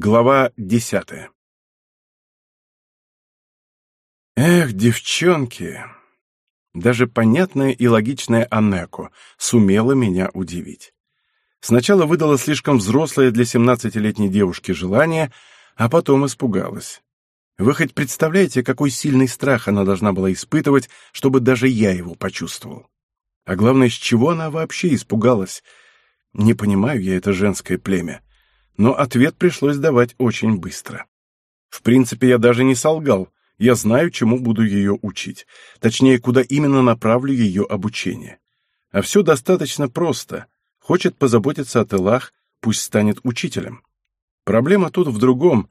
Глава десятая Эх, девчонки! Даже понятная и логичная Анеко сумела меня удивить. Сначала выдала слишком взрослое для семнадцатилетней девушки желание, а потом испугалась. Вы хоть представляете, какой сильный страх она должна была испытывать, чтобы даже я его почувствовал? А главное, с чего она вообще испугалась? Не понимаю я это женское племя. Но ответ пришлось давать очень быстро. В принципе, я даже не солгал. Я знаю, чему буду ее учить. Точнее, куда именно направлю ее обучение. А все достаточно просто. Хочет позаботиться о тылах, пусть станет учителем. Проблема тут в другом.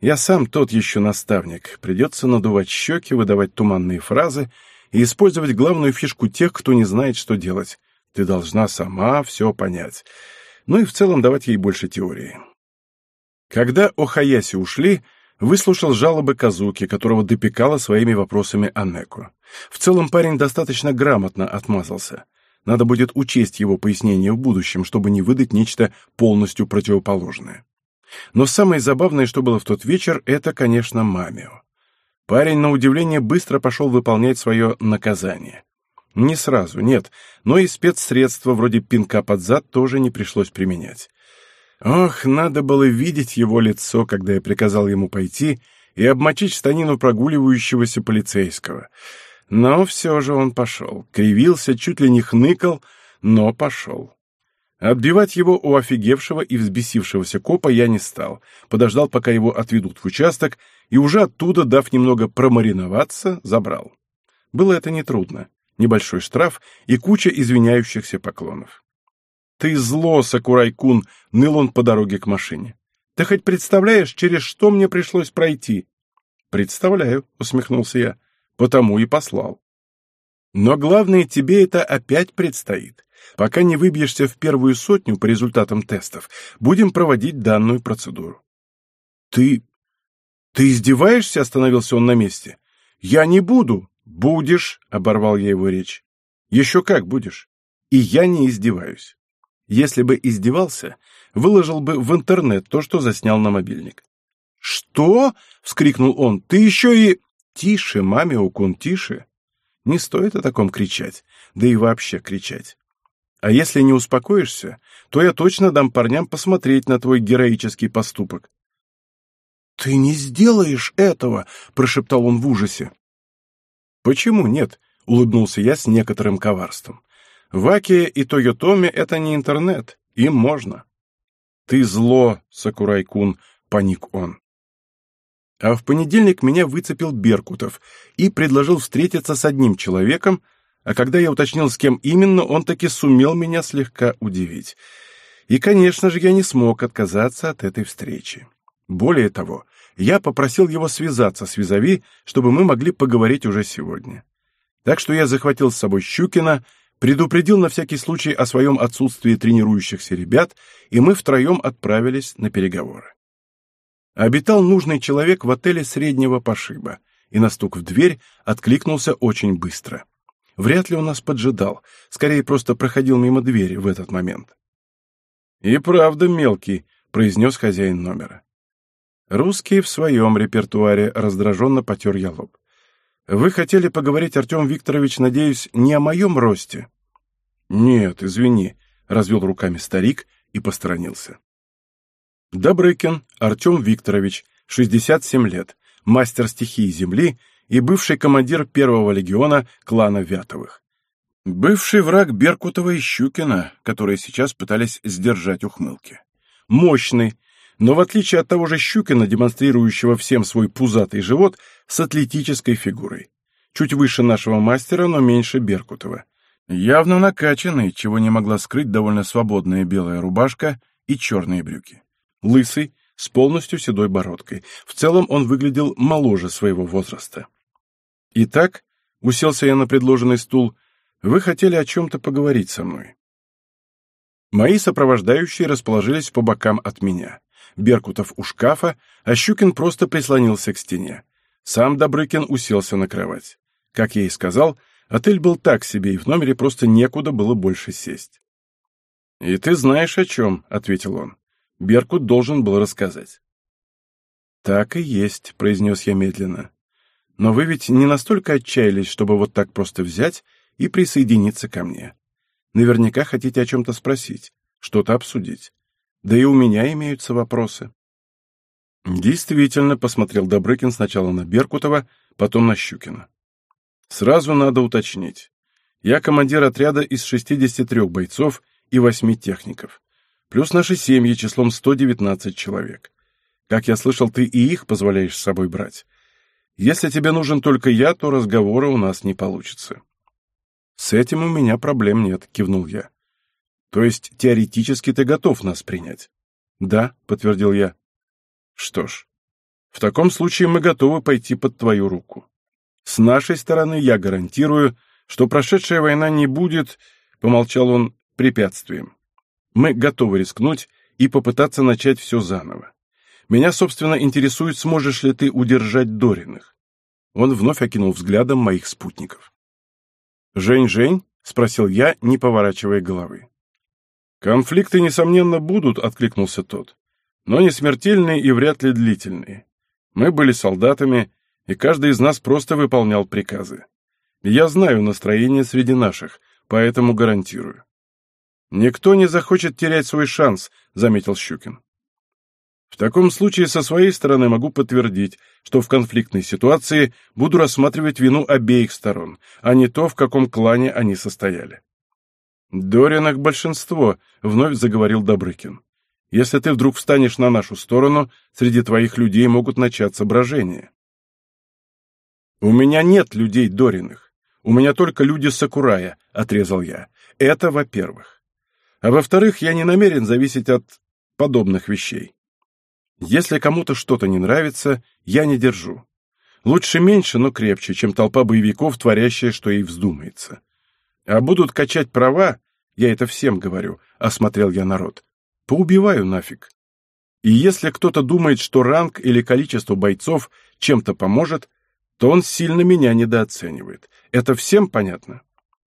Я сам тот еще наставник. Придется надувать щеки, выдавать туманные фразы и использовать главную фишку тех, кто не знает, что делать. Ты должна сама все понять. Ну и в целом давать ей больше теории. Когда Охаяси ушли, выслушал жалобы Казуки, которого допекала своими вопросами Анеко. В целом парень достаточно грамотно отмазался. Надо будет учесть его пояснения в будущем, чтобы не выдать нечто полностью противоположное. Но самое забавное, что было в тот вечер, это, конечно, Мамио. Парень, на удивление, быстро пошел выполнять свое наказание. Не сразу, нет, но и спецсредства вроде пинка под зад тоже не пришлось применять. Ох, надо было видеть его лицо, когда я приказал ему пойти и обмочить штанину прогуливающегося полицейского. Но все же он пошел, кривился, чуть ли не хныкал, но пошел. Отбивать его у офигевшего и взбесившегося копа я не стал, подождал, пока его отведут в участок, и уже оттуда, дав немного промариноваться, забрал. Было это нетрудно. Небольшой штраф и куча извиняющихся поклонов. «Ты зло, Сакурай-кун!» — ныл он по дороге к машине. «Ты хоть представляешь, через что мне пришлось пройти?» «Представляю», — усмехнулся я, — «потому и послал». «Но главное, тебе это опять предстоит. Пока не выбьешься в первую сотню по результатам тестов, будем проводить данную процедуру. Ты... ты издеваешься? Остановился он на месте. Я не буду. Будешь, оборвал я его речь. Еще как будешь. И я не издеваюсь. Если бы издевался, выложил бы в интернет то, что заснял на мобильник. «Что?» — вскрикнул он. «Ты еще и...» «Тише, маме Укун, тише!» Не стоит о таком кричать, да и вообще кричать. А если не успокоишься, то я точно дам парням посмотреть на твой героический поступок. «Ты не сделаешь этого!» — прошептал он в ужасе. «Почему нет?» — улыбнулся я с некоторым коварством. «Вакия и Тойотоми — это не интернет, им можно». «Ты зло, Сакурай-кун!» — паник он. А в понедельник меня выцепил Беркутов и предложил встретиться с одним человеком, а когда я уточнил, с кем именно, он таки сумел меня слегка удивить. И, конечно же, я не смог отказаться от этой встречи. Более того, я попросил его связаться с Визави, чтобы мы могли поговорить уже сегодня. Так что я захватил с собой Щукина, предупредил на всякий случай о своем отсутствии тренирующихся ребят, и мы втроем отправились на переговоры. Обитал нужный человек в отеле среднего пошиба, и на стук в дверь откликнулся очень быстро. Вряд ли он нас поджидал, скорее просто проходил мимо двери в этот момент. «И правда мелкий», — произнес хозяин номера. Русские в своем репертуаре раздраженно потер я лоб. «Вы хотели поговорить, Артем Викторович, надеюсь, не о моем росте?» «Нет, извини», — развел руками старик и посторонился. Добрыкин Артем Викторович, 67 лет, мастер стихии Земли и бывший командир первого легиона клана Вятовых. Бывший враг Беркутова и Щукина, которые сейчас пытались сдержать ухмылки. Мощный, но в отличие от того же Щукина, демонстрирующего всем свой пузатый живот, с атлетической фигурой. Чуть выше нашего мастера, но меньше Беркутова. Явно накачанный, чего не могла скрыть довольно свободная белая рубашка и черные брюки. Лысый, с полностью седой бородкой. В целом он выглядел моложе своего возраста. «Итак», — уселся я на предложенный стул, — «вы хотели о чем-то поговорить со мной». Мои сопровождающие расположились по бокам от меня. Беркутов у шкафа, а Щукин просто прислонился к стене. Сам Добрыкин уселся на кровать. Как я и сказал, отель был так себе, и в номере просто некуда было больше сесть. «И ты знаешь о чем», — ответил он. Беркут должен был рассказать. «Так и есть», — произнес я медленно. «Но вы ведь не настолько отчаялись, чтобы вот так просто взять и присоединиться ко мне. Наверняка хотите о чем-то спросить, что-то обсудить. Да и у меня имеются вопросы». Действительно, посмотрел Добрыкин сначала на Беркутова, потом на Щукина. Сразу надо уточнить. Я командир отряда из 63 бойцов и 8 техников, плюс наши семьи числом 119 человек. Как я слышал, ты и их позволяешь с собой брать. Если тебе нужен только я, то разговора у нас не получится. С этим у меня проблем нет, кивнул я. То есть теоретически ты готов нас принять? Да, подтвердил я. Что ж, в таком случае мы готовы пойти под твою руку. С нашей стороны я гарантирую, что прошедшая война не будет, помолчал он, препятствием. Мы готовы рискнуть и попытаться начать все заново. Меня, собственно, интересует, сможешь ли ты удержать Дориных. Он вновь окинул взглядом моих спутников. «Жень-Жень?» — спросил я, не поворачивая головы. «Конфликты, несомненно, будут», — откликнулся тот. «Но не смертельные и вряд ли длительные. Мы были солдатами, и каждый из нас просто выполнял приказы. Я знаю настроение среди наших, поэтому гарантирую». «Никто не захочет терять свой шанс», — заметил Щукин. В таком случае со своей стороны могу подтвердить, что в конфликтной ситуации буду рассматривать вину обеих сторон, а не то, в каком клане они состояли. «Доринах большинство», — вновь заговорил Добрыкин. «Если ты вдруг встанешь на нашу сторону, среди твоих людей могут начаться брожения». «У меня нет людей Дориных. У меня только люди Сакурая», — отрезал я. «Это во-первых. А во-вторых, я не намерен зависеть от подобных вещей. Если кому-то что-то не нравится, я не держу. Лучше меньше, но крепче, чем толпа боевиков, творящая, что ей вздумается. А будут качать права, я это всем говорю, осмотрел я народ. Поубиваю нафиг. И если кто-то думает, что ранг или количество бойцов чем-то поможет, то он сильно меня недооценивает. Это всем понятно?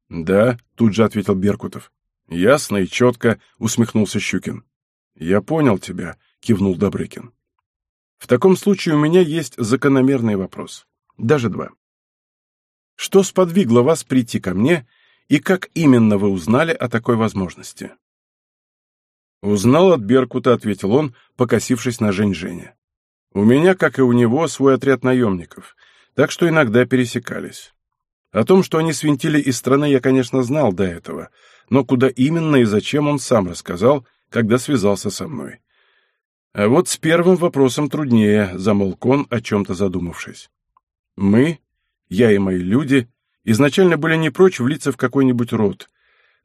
Да, тут же ответил Беркутов. Ясно и четко, усмехнулся Щукин. Я понял тебя, кивнул Добрыкин. В таком случае у меня есть закономерный вопрос. Даже два. Что сподвигло вас прийти ко мне, и как именно вы узнали о такой возможности? Узнал от Беркута, ответил он, покосившись на Жень Женя. У меня, как и у него, свой отряд наемников, так что иногда пересекались. О том, что они свинтили из страны, я, конечно, знал до этого, но куда именно и зачем он сам рассказал, когда связался со мной. А вот с первым вопросом труднее, замолк он, о чем-то задумавшись. Мы, я и мои люди, изначально были не прочь влиться в какой-нибудь род,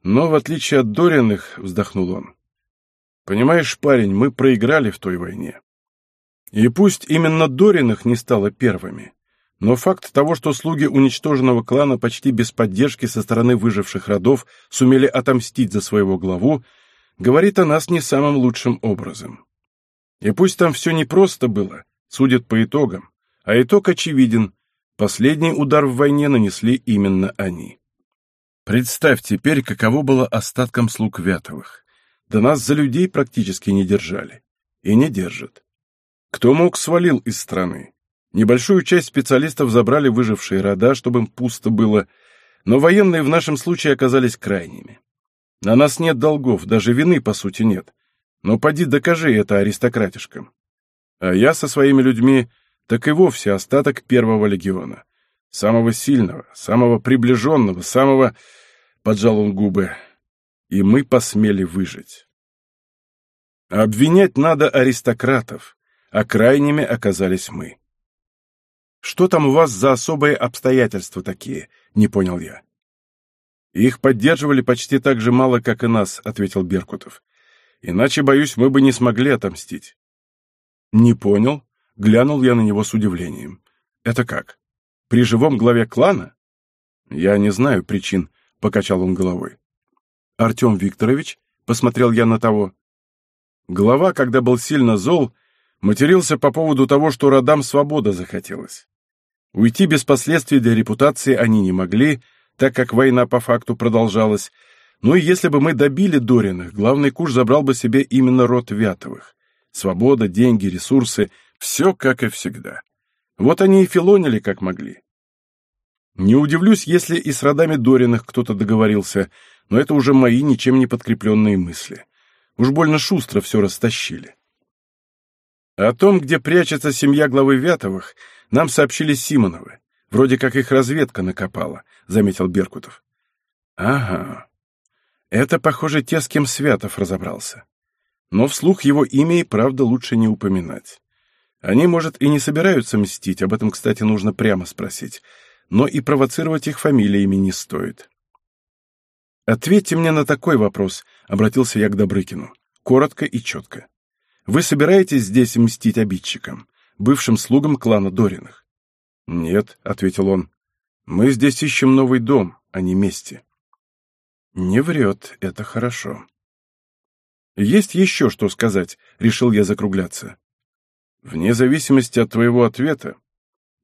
но, в отличие от Дориных, вздохнул он. Понимаешь, парень, мы проиграли в той войне. И пусть именно Дориных не стало первыми, но факт того, что слуги уничтоженного клана почти без поддержки со стороны выживших родов сумели отомстить за своего главу, говорит о нас не самым лучшим образом. И пусть там все непросто было, судят по итогам, а итог очевиден. Последний удар в войне нанесли именно они. Представь теперь, каково было остатком слуг Вятовых. Да нас за людей практически не держали. И не держат. Кто мог, свалил из страны. Небольшую часть специалистов забрали выжившие рода, чтобы им пусто было, но военные в нашем случае оказались крайними. На нас нет долгов, даже вины, по сути, нет. Но поди докажи это аристократишкам. А я со своими людьми так и вовсе остаток первого легиона. Самого сильного, самого приближенного, самого... Поджал он губы. И мы посмели выжить. Обвинять надо аристократов, а крайними оказались мы. «Что там у вас за особые обстоятельства такие?» — не понял я. «Их поддерживали почти так же мало, как и нас», — ответил Беркутов. Иначе, боюсь, мы бы не смогли отомстить. Не понял. Глянул я на него с удивлением. Это как? При живом главе клана? Я не знаю причин, покачал он головой. Артем Викторович, посмотрел я на того. Глава, когда был сильно зол, матерился по поводу того, что родам свобода захотелось. Уйти без последствий для репутации они не могли, так как война по факту продолжалась, ну и если бы мы добили Дориных, главный куш забрал бы себе именно род Вятовых. Свобода, деньги, ресурсы, Все как и всегда. Вот они и филонили как могли. Не удивлюсь, если и с родами Дориных кто-то договорился, но это уже мои ничем не подкрепленные мысли. Уж больно шустро все растащили. О том, где прячется семья главы Вятовых, нам сообщили Симоновы. Вроде как их разведка накопала, — заметил Беркутов. Ага. Это, похоже, те, с кем Святов разобрался. Но вслух его имя и правда лучше не упоминать. Они, может, и не собираются мстить, об этом, кстати, нужно прямо спросить, но и провоцировать их фамилиями не стоит. «Ответьте мне на такой вопрос», — обратился я к Добрыкину. Коротко и четко. «Вы собираетесь здесь мстить обидчикам, бывшим слугам клана Дориных?» «Нет», — ответил он. «Мы здесь ищем новый дом, а не мести». «Не врет, это хорошо». «Есть еще что сказать», — решил я закругляться. «Вне зависимости от твоего ответа,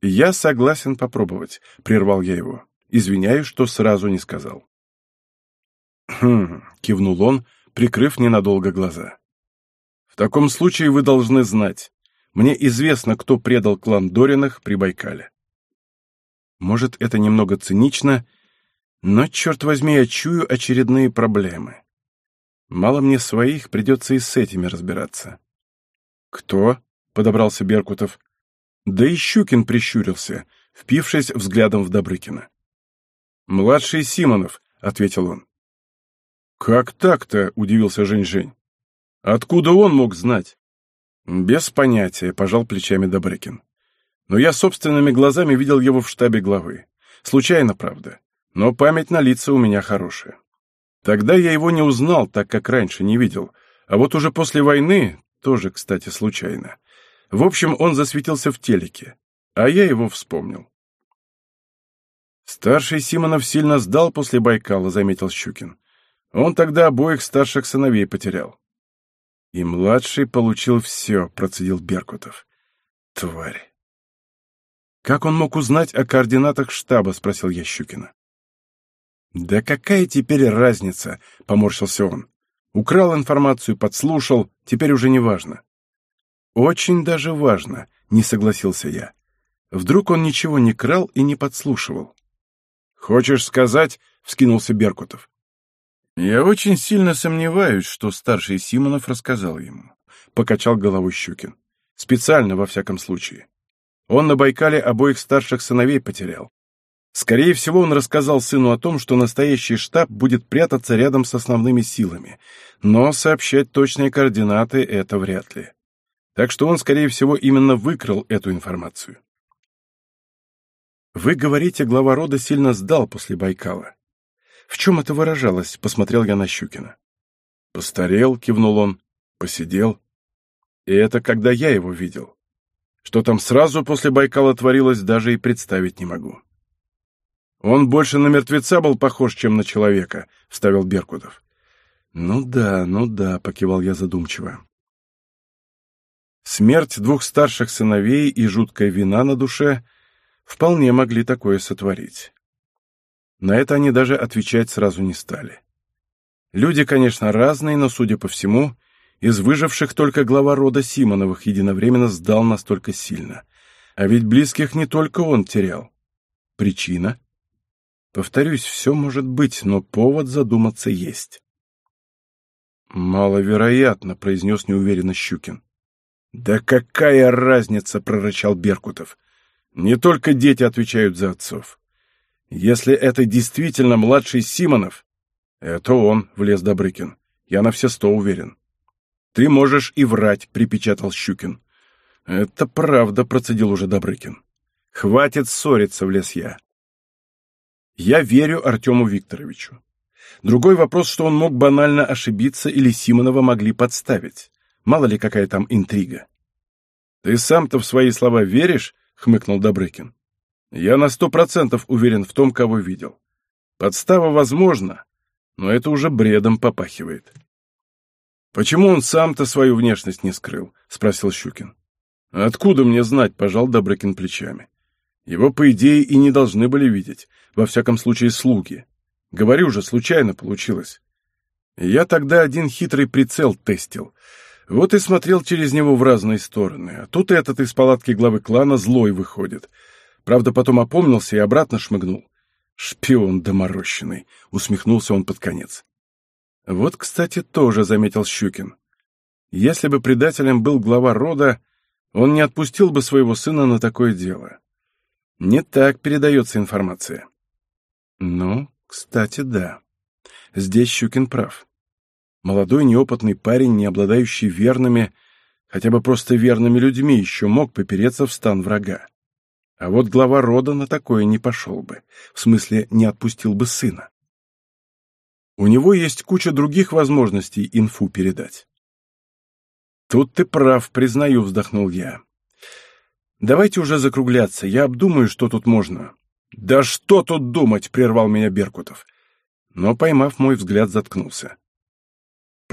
я согласен попробовать», — прервал я его. «Извиняюсь, что сразу не сказал». «Хм», — кивнул он, прикрыв ненадолго глаза. «В таком случае вы должны знать. Мне известно, кто предал клан Дориных при Байкале. Может, это немного цинично, но, черт возьми, я чую очередные проблемы. Мало мне своих, придется и с этими разбираться». «Кто?» — подобрался Беркутов. Да и Щукин прищурился, впившись взглядом в Добрыкина. «Младший Симонов», — ответил он. «Как так-то?» — удивился Жень-Жень. «Откуда он мог знать?» «Без понятия», — пожал плечами Добрыкин. «Но я собственными глазами видел его в штабе главы. Случайно, правда. Но память на лица у меня хорошая. Тогда я его не узнал, так как раньше не видел. А вот уже после войны, тоже, кстати, случайно, в общем, он засветился в телеке, а я его вспомнил. Старший Симонов сильно сдал после Байкала, заметил Щукин. Он тогда обоих старших сыновей потерял. И младший получил все, процедил Беркутов. Тварь. Как он мог узнать о координатах штаба, спросил я Щукина. Да какая теперь разница, поморщился он. Украл информацию, подслушал, теперь уже не важно. «Очень даже важно», — не согласился я. Вдруг он ничего не крал и не подслушивал. «Хочешь сказать?» — вскинулся Беркутов. «Я очень сильно сомневаюсь, что старший Симонов рассказал ему», — покачал головой Щукин. «Специально, во всяком случае. Он на Байкале обоих старших сыновей потерял. Скорее всего, он рассказал сыну о том, что настоящий штаб будет прятаться рядом с основными силами, но сообщать точные координаты — это вряд ли. Так что он, скорее всего, именно выкрал эту информацию. «Вы говорите, глава рода сильно сдал после Байкала. В чем это выражалось?» — посмотрел я на Щукина. «Постарел», — кивнул он, — «посидел. И это когда я его видел. Что там сразу после Байкала творилось, даже и представить не могу». «Он больше на мертвеца был похож, чем на человека», — вставил Беркутов. «Ну да, ну да», — покивал я задумчиво. Смерть двух старших сыновей и жуткая вина на душе вполне могли такое сотворить. На это они даже отвечать сразу не стали. Люди, конечно, разные, но, судя по всему, из выживших только глава рода Симоновых единовременно сдал настолько сильно. А ведь близких не только он терял. Причина? Повторюсь, все может быть, но повод задуматься есть. «Маловероятно», — произнес неуверенно Щукин. «Да какая разница!» — прорычал Беркутов. «Не только дети отвечают за отцов. Если это действительно младший Симонов...» «Это он», — влез Добрыкин. «Я на все сто уверен». «Ты можешь и врать», — припечатал Щукин. «Это правда», — процедил уже Добрыкин. «Хватит ссориться», — влез я. Я верю Артему Викторовичу. Другой вопрос, что он мог банально ошибиться или Симонова могли подставить. Мало ли какая там интрига. «Ты сам-то в свои слова веришь?» — хмыкнул Добрыкин. «Я на сто процентов уверен в том, кого видел. Подстава возможна, но это уже бредом попахивает». «Почему он сам-то свою внешность не скрыл?» — спросил Щукин. «Откуда мне знать?» — пожал Добрыкин плечами. «Его, по идее, и не должны были видеть, во всяком случае, слуги. Говорю же, случайно получилось. Я тогда один хитрый прицел тестил. Вот и смотрел через него в разные стороны. А тут этот из палатки главы клана злой выходит. Правда, потом опомнился и обратно шмыгнул. «Шпион доморощенный», — усмехнулся он под конец. Вот, кстати, тоже заметил Щукин. Если бы предателем был глава рода, он не отпустил бы своего сына на такое дело. Не так передается информация. Ну, кстати, да. Здесь Щукин прав. Молодой неопытный парень, не обладающий верными, хотя бы просто верными людьми, еще мог попереться в стан врага. А вот глава рода на такое не пошел бы, в смысле не отпустил бы сына. У него есть куча других возможностей инфу передать. Тут ты прав, признаю, вздохнул я. Давайте уже закругляться, я обдумаю, что тут можно. Да что тут думать, прервал меня Беркутов. Но, поймав мой взгляд, заткнулся.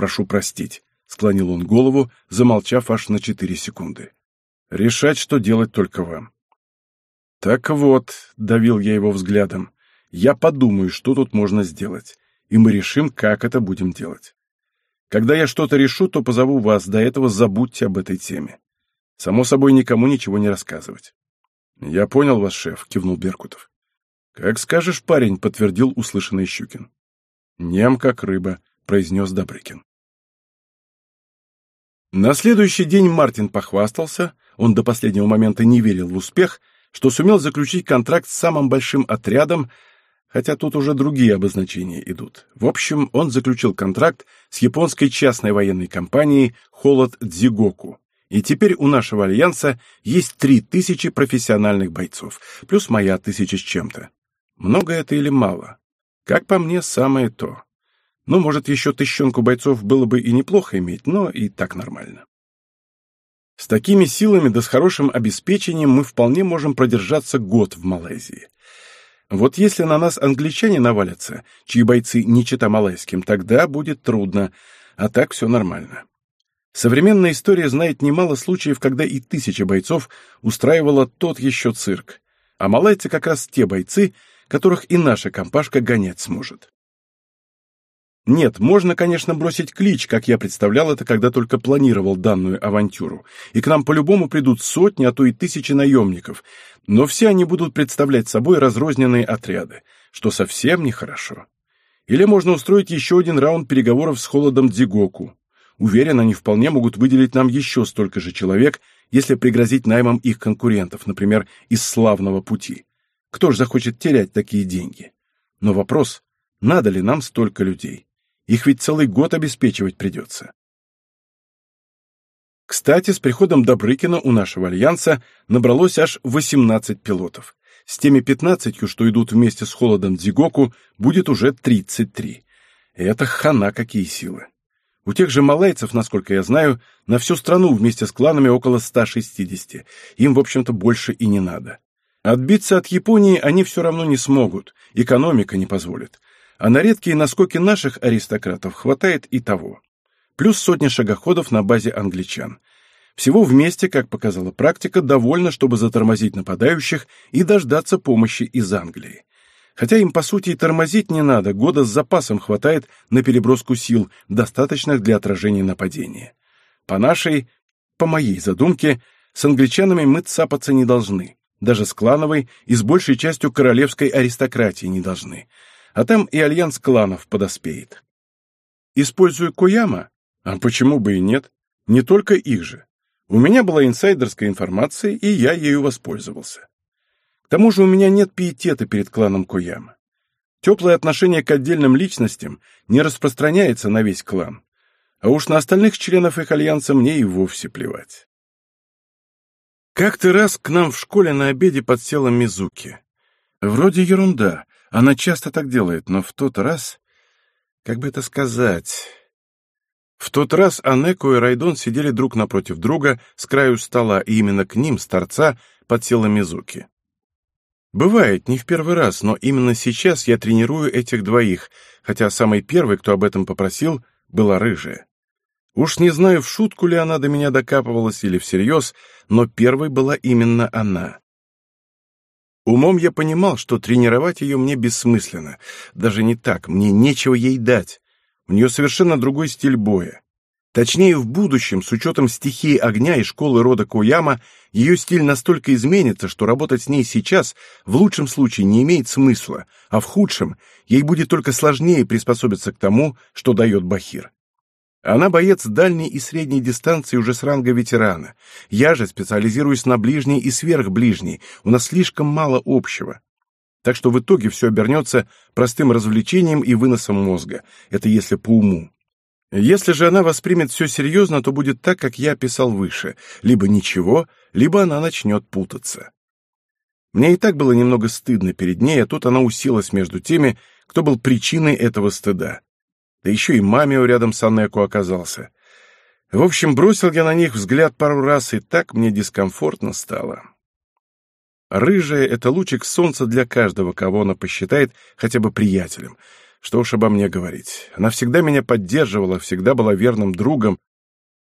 Прошу простить, склонил он голову, замолчав аж на четыре секунды. Решать, что делать только вам. «Так вот», — давил я его взглядом, — «я подумаю, что тут можно сделать, и мы решим, как это будем делать. Когда я что-то решу, то позову вас, до этого забудьте об этой теме. Само собой, никому ничего не рассказывать». «Я понял вас, шеф», — кивнул Беркутов. «Как скажешь, парень», — подтвердил услышанный Щукин. «Нем как рыба», — произнес Добрыкин. На следующий день Мартин похвастался, он до последнего момента не верил в успех, что сумел заключить контракт с самым большим отрядом, хотя тут уже другие обозначения идут. В общем, он заключил контракт с японской частной военной компанией «Холод Дзигоку». И теперь у нашего альянса есть три тысячи профессиональных бойцов, плюс моя тысяча с чем-то. Много это или мало? Как по мне, самое то. Ну, может, еще тысячонку бойцов было бы и неплохо иметь, но и так нормально. С такими силами да с хорошим обеспечением мы вполне можем продержаться год в Малайзии. Вот если на нас англичане навалятся, чьи бойцы не чита малайским, тогда будет трудно, а так все нормально. Современная история знает немало случаев, когда и тысяча бойцов устраивала тот еще цирк, а малайцы как раз те бойцы, которых и наша компашка гонять сможет. Нет, можно, конечно, бросить клич, как я представлял это, когда только планировал данную авантюру, и к нам по-любому придут сотни, а то и тысячи наемников, но все они будут представлять собой разрозненные отряды, что совсем нехорошо. Или можно устроить еще один раунд переговоров с Холодом Дзигоку. Уверен, они вполне могут выделить нам еще столько же человек, если пригрозить наймом их конкурентов, например, из славного пути. Кто ж захочет терять такие деньги? Но вопрос, надо ли нам столько людей? Их ведь целый год обеспечивать придется. Кстати, с приходом Добрыкина у нашего альянса набралось аж 18 пилотов. С теми 15, что идут вместе с Холодом Дзигоку, будет уже 33. И это хана какие силы. У тех же малайцев, насколько я знаю, на всю страну вместе с кланами около 160. Им, в общем-то, больше и не надо. Отбиться от Японии они все равно не смогут, экономика не позволит а на редкие наскоки наших аристократов хватает и того. Плюс сотня шагоходов на базе англичан. Всего вместе, как показала практика, довольно, чтобы затормозить нападающих и дождаться помощи из Англии. Хотя им, по сути, и тормозить не надо, года с запасом хватает на переброску сил, достаточных для отражения нападения. По нашей, по моей задумке, с англичанами мы цапаться не должны. Даже с клановой и с большей частью королевской аристократии не должны а там и альянс кланов подоспеет. Использую Кояма? А почему бы и нет? Не только их же. У меня была инсайдерская информация, и я ею воспользовался. К тому же у меня нет пиетета перед кланом Кояма. Теплое отношение к отдельным личностям не распространяется на весь клан. А уж на остальных членов их альянса мне и вовсе плевать. Как-то раз к нам в школе на обеде подсела Мизуки. Вроде ерунда, она часто так делает, но в тот раз... Как бы это сказать... В тот раз Анеко и Райдон сидели друг напротив друга с краю стола, и именно к ним, с торца, подсела Мизуки. Бывает, не в первый раз, но именно сейчас я тренирую этих двоих, хотя самый первый, кто об этом попросил, была рыжая. Уж не знаю, в шутку ли она до меня докапывалась или всерьез, но первой была именно она. Умом я понимал, что тренировать ее мне бессмысленно. Даже не так, мне нечего ей дать. У нее совершенно другой стиль боя. Точнее, в будущем, с учетом стихии огня и школы рода Кояма, ее стиль настолько изменится, что работать с ней сейчас в лучшем случае не имеет смысла, а в худшем ей будет только сложнее приспособиться к тому, что дает Бахир. Она боец дальней и средней дистанции уже с ранга ветерана. Я же специализируюсь на ближней и сверхближней, у нас слишком мало общего. Так что в итоге все обернется простым развлечением и выносом мозга. Это если по уму. Если же она воспримет все серьезно, то будет так, как я описал выше. Либо ничего, либо она начнет путаться. Мне и так было немного стыдно перед ней, а тут она уселась между теми, кто был причиной этого стыда. Да еще и мамио рядом с Анеку оказался. В общем, бросил я на них взгляд пару раз, и так мне дискомфортно стало. Рыжая — это лучик солнца для каждого, кого она посчитает хотя бы приятелем — что уж обо мне говорить. Она всегда меня поддерживала, всегда была верным другом.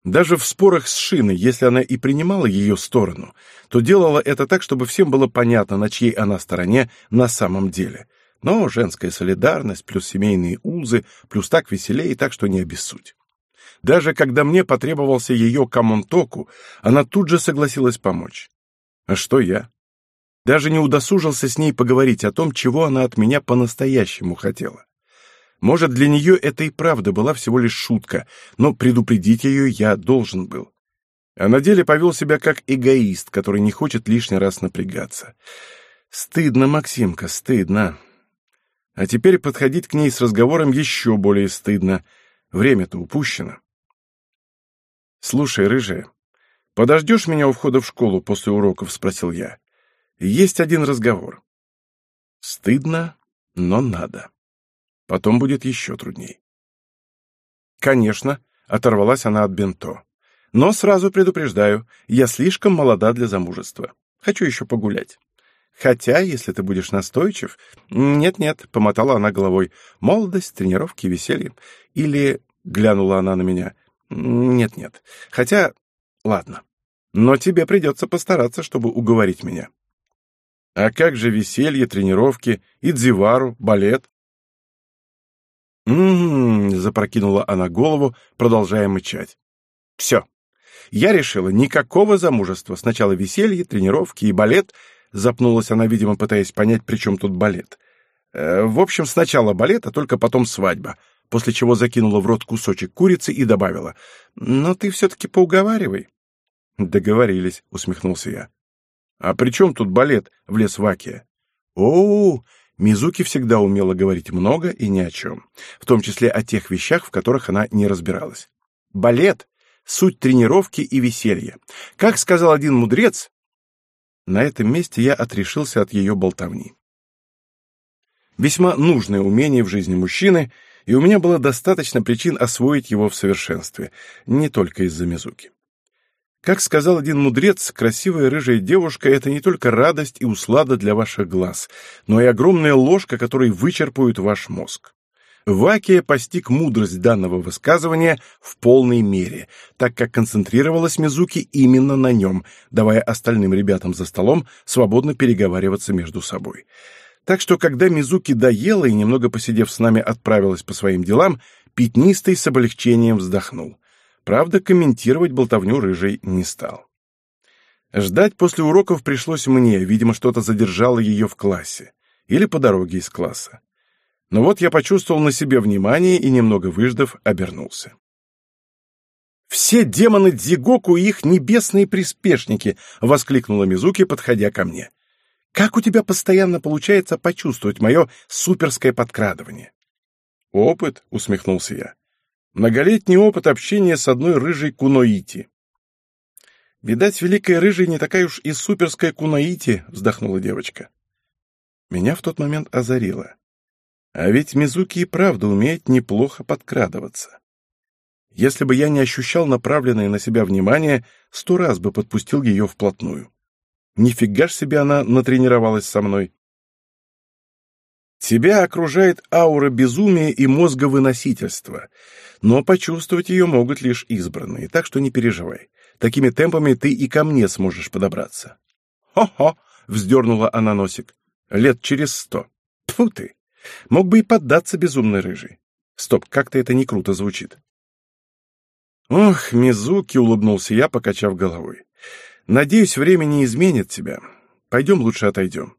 Даже в спорах с Шиной, если она и принимала ее сторону, то делала это так, чтобы всем было понятно, на чьей она стороне на самом деле. Но женская солидарность, плюс семейные узы, плюс так веселее, так что не обессудь. Даже когда мне потребовался ее камонтоку, она тут же согласилась помочь. А что я? Даже не удосужился с ней поговорить о том, чего она от меня по-настоящему хотела. Может, для нее это и правда была всего лишь шутка, но предупредить ее я должен был. А на деле повел себя как эгоист, который не хочет лишний раз напрягаться. Стыдно, Максимка, стыдно. А теперь подходить к ней с разговором еще более стыдно. Время-то упущено. «Слушай, рыжая, подождешь меня у входа в школу после уроков?» — спросил я. «Есть один разговор». Стыдно, но надо. Потом будет еще трудней. Конечно, оторвалась она от бенто. Но сразу предупреждаю, я слишком молода для замужества. Хочу еще погулять. Хотя, если ты будешь настойчив... Нет-нет, помотала она головой. Молодость, тренировки, веселье. Или... Глянула она на меня. Нет-нет. Хотя... Ладно. Но тебе придется постараться, чтобы уговорить меня. А как же веселье, тренировки, идзивару, балет? «М-м-м», запрокинула она голову, продолжая мычать. «Все. Я решила, никакого замужества. Сначала веселье, тренировки и балет». Запнулась она, видимо, пытаясь понять, при чем тут балет. Э, в общем, сначала балет, а только потом свадьба. После чего закинула в рот кусочек курицы и добавила. «Но ты все-таки поуговаривай». «Договорились», — усмехнулся я. «А при чем тут балет?» — влез Вакия. «О-о-о!» Мизуки всегда умела говорить много и ни о чем, в том числе о тех вещах, в которых она не разбиралась. Балет — суть тренировки и веселья. Как сказал один мудрец, на этом месте я отрешился от ее болтовни. Весьма нужное умение в жизни мужчины, и у меня было достаточно причин освоить его в совершенстве, не только из-за Мизуки. Как сказал один мудрец, красивая рыжая девушка — это не только радость и услада для ваших глаз, но и огромная ложка, которой вычерпают ваш мозг. Вакия постиг мудрость данного высказывания в полной мере, так как концентрировалась Мизуки именно на нем, давая остальным ребятам за столом свободно переговариваться между собой. Так что, когда Мизуки доела и, немного посидев с нами, отправилась по своим делам, Пятнистый с облегчением вздохнул. Правда, комментировать болтовню рыжий не стал. Ждать после уроков пришлось мне, видимо, что-то задержало ее в классе. Или по дороге из класса. Но вот я почувствовал на себе внимание и, немного выждав, обернулся. «Все демоны Дзигоку и их небесные приспешники!» — воскликнула Мизуки, подходя ко мне. «Как у тебя постоянно получается почувствовать мое суперское подкрадывание?» «Опыт», — усмехнулся я. Многолетний опыт общения с одной рыжей куноити. «Видать, великая рыжая не такая уж и суперская куноити», — вздохнула девочка. Меня в тот момент озарило. А ведь Мизуки и правда умеет неплохо подкрадываться. Если бы я не ощущал направленное на себя внимание, сто раз бы подпустил ее вплотную. Нифига ж себе она натренировалась со мной. Тебя окружает аура безумия и мозговыносительства, но почувствовать ее могут лишь избранные, так что не переживай. Такими темпами ты и ко мне сможешь подобраться. «Хо-хо!» — вздернула она носик. «Лет через сто. Тьфу ты! Мог бы и поддаться безумной рыжей. Стоп, как-то это не круто звучит». «Ох, Мизуки!» — улыбнулся я, покачав головой. «Надеюсь, время не изменит тебя. Пойдем лучше отойдем».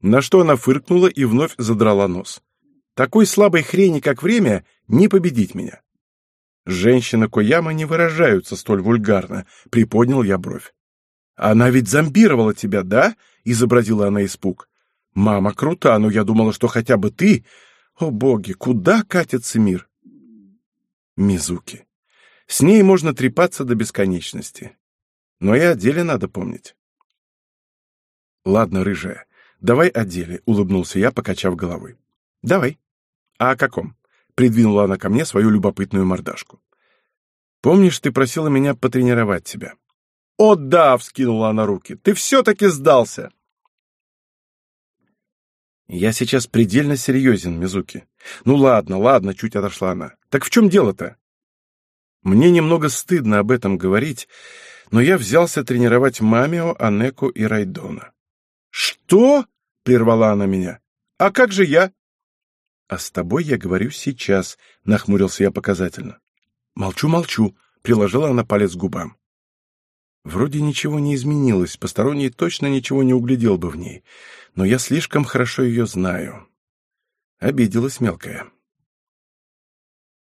На что она фыркнула и вновь задрала нос. «Такой слабой хрени, как время, не победить меня». «Женщина Кояма не выражаются столь вульгарно», — приподнял я бровь. «Она ведь зомбировала тебя, да?» — изобразила она испуг. «Мама крута, но я думала, что хотя бы ты...» «О боги, куда катится мир?» Мизуки. С ней можно трепаться до бесконечности. Но и о деле надо помнить. Ладно, рыжая, давай о деле, улыбнулся я, покачав головой. Давай. А о каком? Придвинула она ко мне свою любопытную мордашку. Помнишь, ты просила меня потренировать тебя? О да, вскинула она руки. Ты все-таки сдался. Я сейчас предельно серьезен, Мизуки. Ну ладно, ладно, чуть отошла она. Так в чем дело-то? Мне немного стыдно об этом говорить, но я взялся тренировать Мамио, Анеку и Райдона. «Что?» — прервала она меня. «А как же я?» «А с тобой я говорю сейчас», — нахмурился я показательно. «Молчу, молчу», — приложила она палец к губам. Вроде ничего не изменилось, посторонний точно ничего не углядел бы в ней, но я слишком хорошо ее знаю. Обиделась мелкая.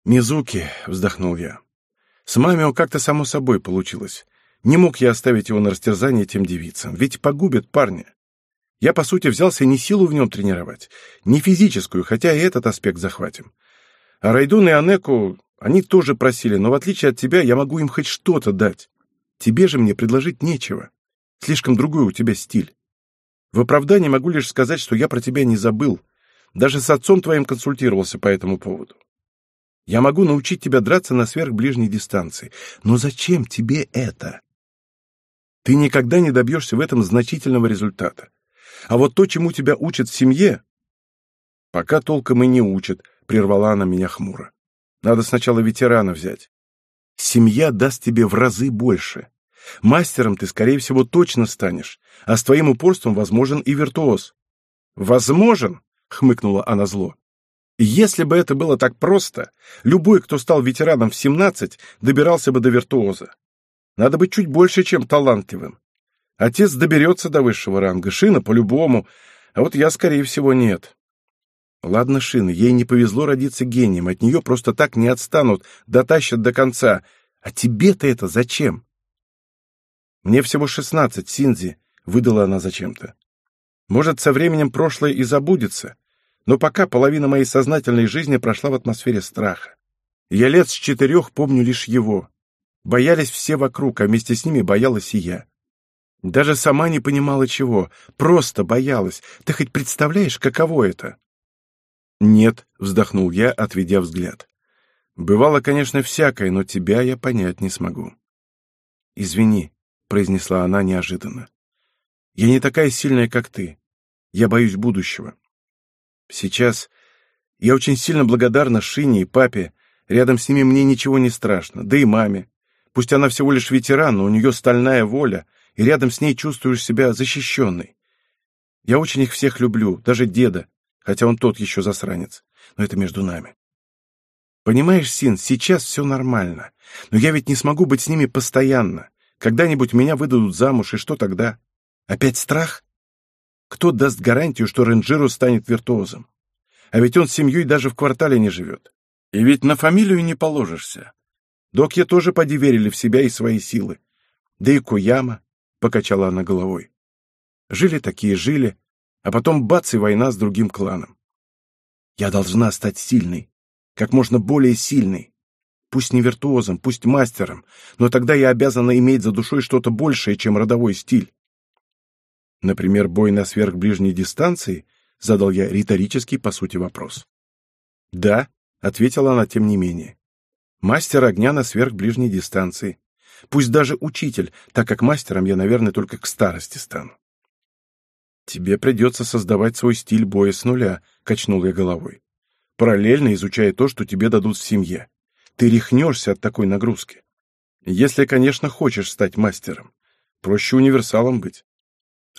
«Мизуки», — вздохнул я, с Мамио как-то само собой получилось. Не мог я оставить его на растерзание тем девицам, ведь погубят парня. Я, по сути, взялся не силу в нем тренировать, не физическую, хотя и этот аспект захватим. А Райдун и Анеку, они тоже просили, но в отличие от тебя, я могу им хоть что-то дать. Тебе же мне предложить нечего. Слишком другой у тебя стиль. В оправдании могу лишь сказать, что я про тебя не забыл. Даже с отцом твоим консультировался по этому поводу. Я могу научить тебя драться на сверхближней дистанции. Но зачем тебе это? Ты никогда не добьешься в этом значительного результата. А вот то, чему тебя учат в семье... Пока толком и не учат, прервала она меня хмуро. Надо сначала ветерана взять. Семья даст тебе в разы больше. Мастером ты, скорее всего, точно станешь, а с твоим упорством возможен и виртуоз. Возможен, хмыкнула она зло. Если бы это было так просто, любой, кто стал ветераном в 17, добирался бы до виртуоза. Надо быть чуть больше, чем талантливым. Отец доберется до высшего ранга, Шина по-любому, а вот я, скорее всего, нет. Ладно, Шина, ей не повезло родиться гением, от нее просто так не отстанут, дотащат до конца. А тебе-то это зачем? Мне всего шестнадцать, Синзи, выдала она зачем-то. Может, со временем прошлое и забудется, но пока половина моей сознательной жизни прошла в атмосфере страха. Я лет с четырех помню лишь его. Боялись все вокруг, а вместе с ними боялась и я. Даже сама не понимала чего, просто боялась. Ты хоть представляешь, каково это? Нет, вздохнул я, отведя взгляд. Бывало, конечно, всякое, но тебя я понять не смогу. Извини, произнесла она неожиданно. Я не такая сильная, как ты. Я боюсь будущего. Сейчас я очень сильно благодарна Шине и папе. Рядом с ними мне ничего не страшно, да и маме. Пусть она всего лишь ветеран, но у нее стальная воля, и рядом с ней чувствуешь себя защищенной. Я очень их всех люблю, даже деда, хотя он тот еще засранец. Но это между нами. Понимаешь, Син, сейчас все нормально. Но я ведь не смогу быть с ними постоянно. Когда-нибудь меня выдадут замуж, и что тогда? Опять страх? Кто даст гарантию, что Ренджиру станет виртуозом? А ведь он с семьей даже в квартале не живет. И ведь на фамилию не положишься. Докья тоже поди верили в себя и свои силы. Да и Куяма, — покачала она головой. Жили такие, жили, а потом бац и война с другим кланом. Я должна стать сильной, как можно более сильной. Пусть не виртуозом, пусть мастером, но тогда я обязана иметь за душой что-то большее, чем родовой стиль. Например, бой на сверхближней дистанции? Задал я риторический, по сути, вопрос. Да, ответила она тем не менее. Мастер огня на сверхближней дистанции. Пусть даже учитель, так как мастером я, наверное, только к старости стану. Тебе придется создавать свой стиль боя с нуля, качнул я головой. Параллельно изучая то, что тебе дадут в семье. Ты рехнешься от такой нагрузки. Если, конечно, хочешь стать мастером. Проще универсалом быть.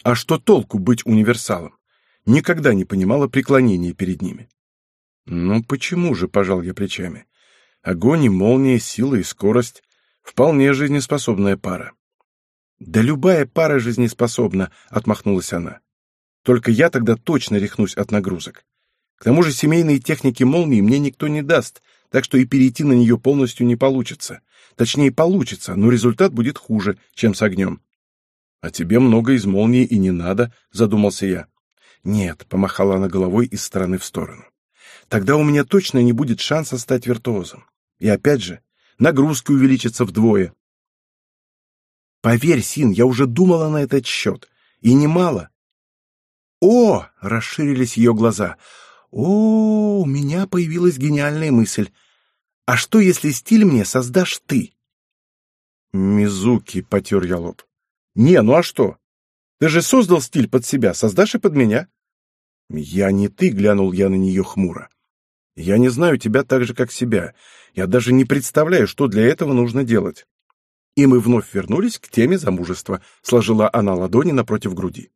А что толку быть универсалом? Никогда не понимала преклонения перед ними. Ну почему же, пожал я плечами. Огонь и молния, сила и скорость. Вполне жизнеспособная пара. «Да любая пара жизнеспособна», — отмахнулась она. «Только я тогда точно рехнусь от нагрузок. К тому же семейные техники молнии мне никто не даст, так что и перейти на нее полностью не получится. Точнее, получится, но результат будет хуже, чем с огнем. «А тебе много из молнии и не надо», — задумался я. «Нет», — помахала она головой из стороны в сторону. «Тогда у меня точно не будет шанса стать виртуозом. И опять же, нагрузки увеличатся вдвое». «Поверь, Син, я уже думала на этот счет. И немало». «О!» — расширились ее глаза. «О, у меня появилась гениальная мысль. А что, если стиль мне создашь ты?» «Мизуки», — потер я лоб. «Не, ну а что? Ты же создал стиль под себя, создашь и под меня». «Я не ты», — глянул я на нее хмуро. «Я не знаю тебя так же, как себя. Я даже не представляю, что для этого нужно делать». И мы вновь вернулись к теме замужества, сложила она ладони напротив груди.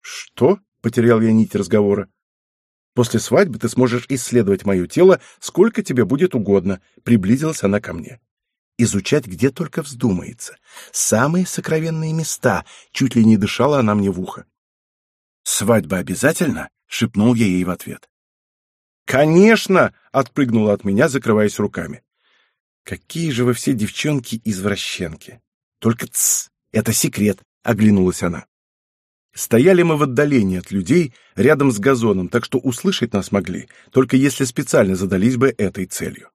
«Что?» — потерял я нить разговора. После свадьбы ты сможешь исследовать мое тело, сколько тебе будет угодно», — приблизилась она ко мне. «Изучать, где только вздумается. Самые сокровенные места», — чуть ли не дышала она мне в ухо. «Свадьба обязательно?» — шепнул я ей в ответ. «Конечно!» — отпрыгнула от меня, закрываясь руками. «Какие же вы все девчонки-извращенки!» «Только тсс! Это секрет!» — оглянулась она. Стояли мы в отдалении от людей, рядом с газоном, так что услышать нас могли, только если специально задались бы этой целью.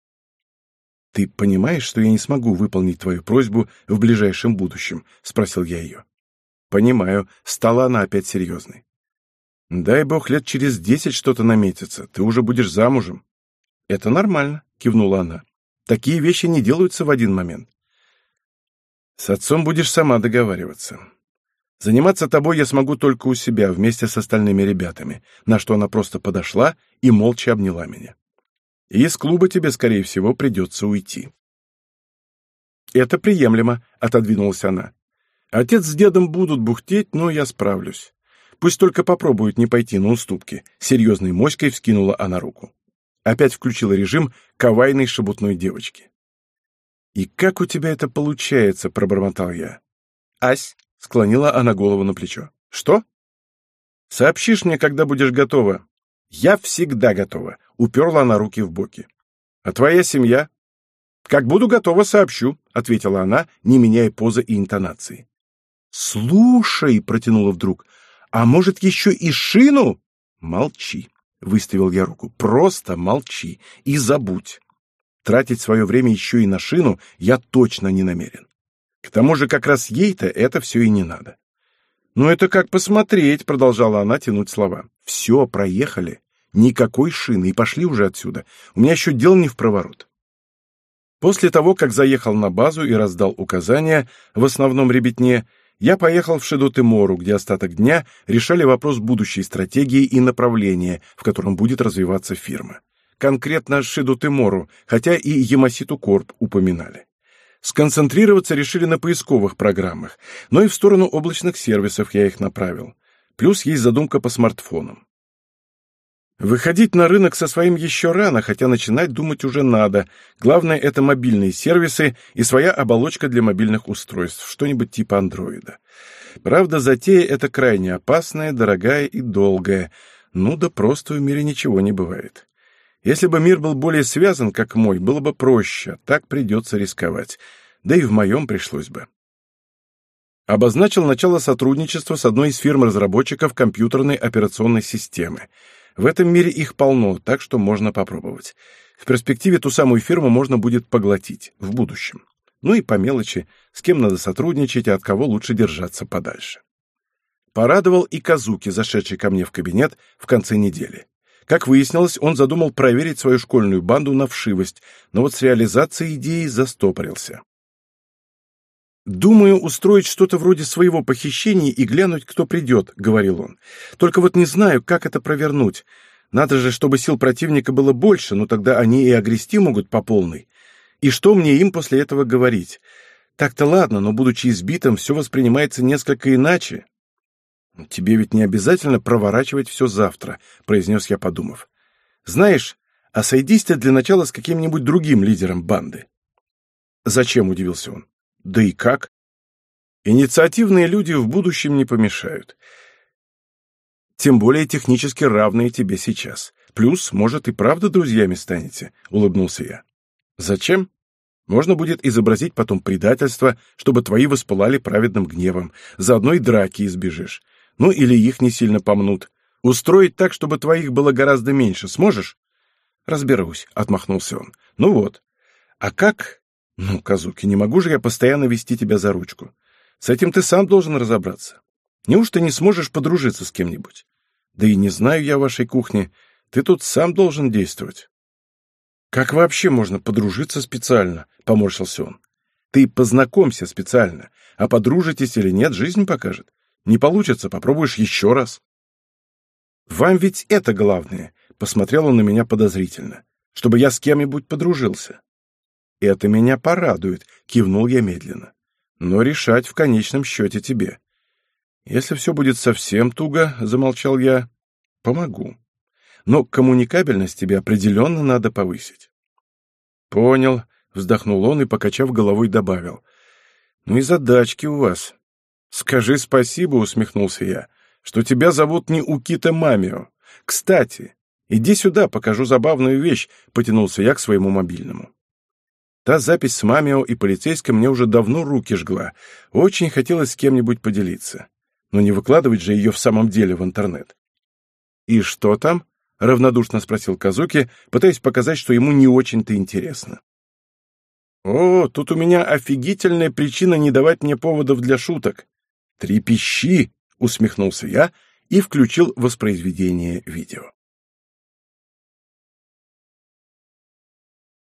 «Ты понимаешь, что я не смогу выполнить твою просьбу в ближайшем будущем?» — спросил я ее. «Понимаю», — стала она опять серьезной. «Дай бог, лет через десять что-то наметится, ты уже будешь замужем». «Это нормально», — кивнула она. «Такие вещи не делаются в один момент». «С отцом будешь сама договариваться. Заниматься тобой я смогу только у себя, вместе с остальными ребятами, на что она просто подошла и молча обняла меня. И из клуба тебе, скорее всего, придется уйти. «Это приемлемо», — отодвинулась она. «Отец с дедом будут бухтеть, но я справлюсь. Пусть только попробуют не пойти на уступки», — серьезной моськой вскинула она руку. Опять включила режим кавайной шебутной девочки. «И как у тебя это получается?» — пробормотал я. «Ась, Склонила она голову на плечо. «Что?» «Сообщишь мне, когда будешь готова». «Я всегда готова», — уперла она руки в боки. «А твоя семья?» «Как буду готова, сообщу», — ответила она, не меняя позы и интонации. «Слушай», — протянула вдруг, — «а может, еще и шину?» «Молчи», — выставил я руку, — «просто молчи и забудь. Тратить свое время еще и на шину я точно не намерен. К тому же как раз ей-то это все и не надо. «Ну это как посмотреть», — продолжала она тянуть слова. «Все, проехали. Никакой шины, и пошли уже отсюда. У меня еще дел не в проворот». После того, как заехал на базу и раздал указания, в основном ребятне, я поехал в Шедотемору, где остаток дня решали вопрос будущей стратегии и направления, в котором будет развиваться фирма. Конкретно Шедотемору, хотя и Ямаситу Корп упоминали. Сконцентрироваться решили на поисковых программах, но и в сторону облачных сервисов я их направил. Плюс есть задумка по смартфонам. Выходить на рынок со своим еще рано, хотя начинать думать уже надо. Главное — это мобильные сервисы и своя оболочка для мобильных устройств, что-нибудь типа андроида. Правда, затея эта крайне опасная, дорогая и долгая. Ну да просто в мире ничего не бывает. Если бы мир был более связан, как мой, было бы проще, так придется рисковать. Да и в моем пришлось бы. Обозначил начало сотрудничества с одной из фирм-разработчиков компьютерной операционной системы. В этом мире их полно, так что можно попробовать. В перспективе ту самую фирму можно будет поглотить в будущем. Ну и по мелочи, с кем надо сотрудничать, а от кого лучше держаться подальше. Порадовал и Казуки, зашедший ко мне в кабинет в конце недели. Как выяснилось, он задумал проверить свою школьную банду на вшивость, но вот с реализацией идеи застопорился. «Думаю устроить что-то вроде своего похищения и глянуть, кто придет», — говорил он. «Только вот не знаю, как это провернуть. Надо же, чтобы сил противника было больше, но тогда они и огрести могут по полной. И что мне им после этого говорить? Так-то ладно, но, будучи избитым, все воспринимается несколько иначе». «Тебе ведь не обязательно проворачивать все завтра», — произнес я, подумав. «Знаешь, А сойдись ты для начала с каким-нибудь другим лидером банды. Зачем, удивился он. Да и как? Инициативные люди в будущем не помешают. Тем более технически равные тебе сейчас. Плюс, может, и правда друзьями станете, улыбнулся я. Зачем? Можно будет изобразить потом предательство, чтобы твои воспылали праведным гневом. Заодно и драки избежишь. Ну или их не сильно помнут. Устроить так, чтобы твоих было гораздо меньше. Сможешь? Разберусь, отмахнулся он. Ну вот. А как? Ну, Казуки, не могу же я постоянно вести тебя за ручку. С этим ты сам должен разобраться. Неужто не сможешь подружиться с кем-нибудь? Да и не знаю я вашей кухни. Ты тут сам должен действовать. Как вообще можно подружиться специально? Поморщился он. Ты познакомься специально, а подружитесь или нет, жизнь покажет. Не получится, попробуешь еще раз. Вам ведь это главное, посмотрел он на меня подозрительно, чтобы я с кем-нибудь подружился. Это меня порадует, кивнул я медленно. Но решать в конечном счете тебе. Если все будет совсем туго, замолчал я, помогу. Но коммуникабельность тебе определенно надо повысить. Понял, вздохнул он и, покачав головой, добавил. Ну и задачки у вас. Скажи спасибо, усмехнулся я, что тебя зовут не Укита Мамио. Кстати, иди сюда, покажу забавную вещь, потянулся я к своему мобильному. Та запись с Мамио и полицейским мне уже давно руки жгла. Очень хотелось с кем-нибудь поделиться. Но не выкладывать же ее в самом деле в интернет. «И что там?» — равнодушно спросил Казуки, пытаясь показать, что ему не очень-то интересно. «О, тут у меня офигительная причина не давать мне поводов для шуток. Трепещи!» — усмехнулся я и включил воспроизведение видео.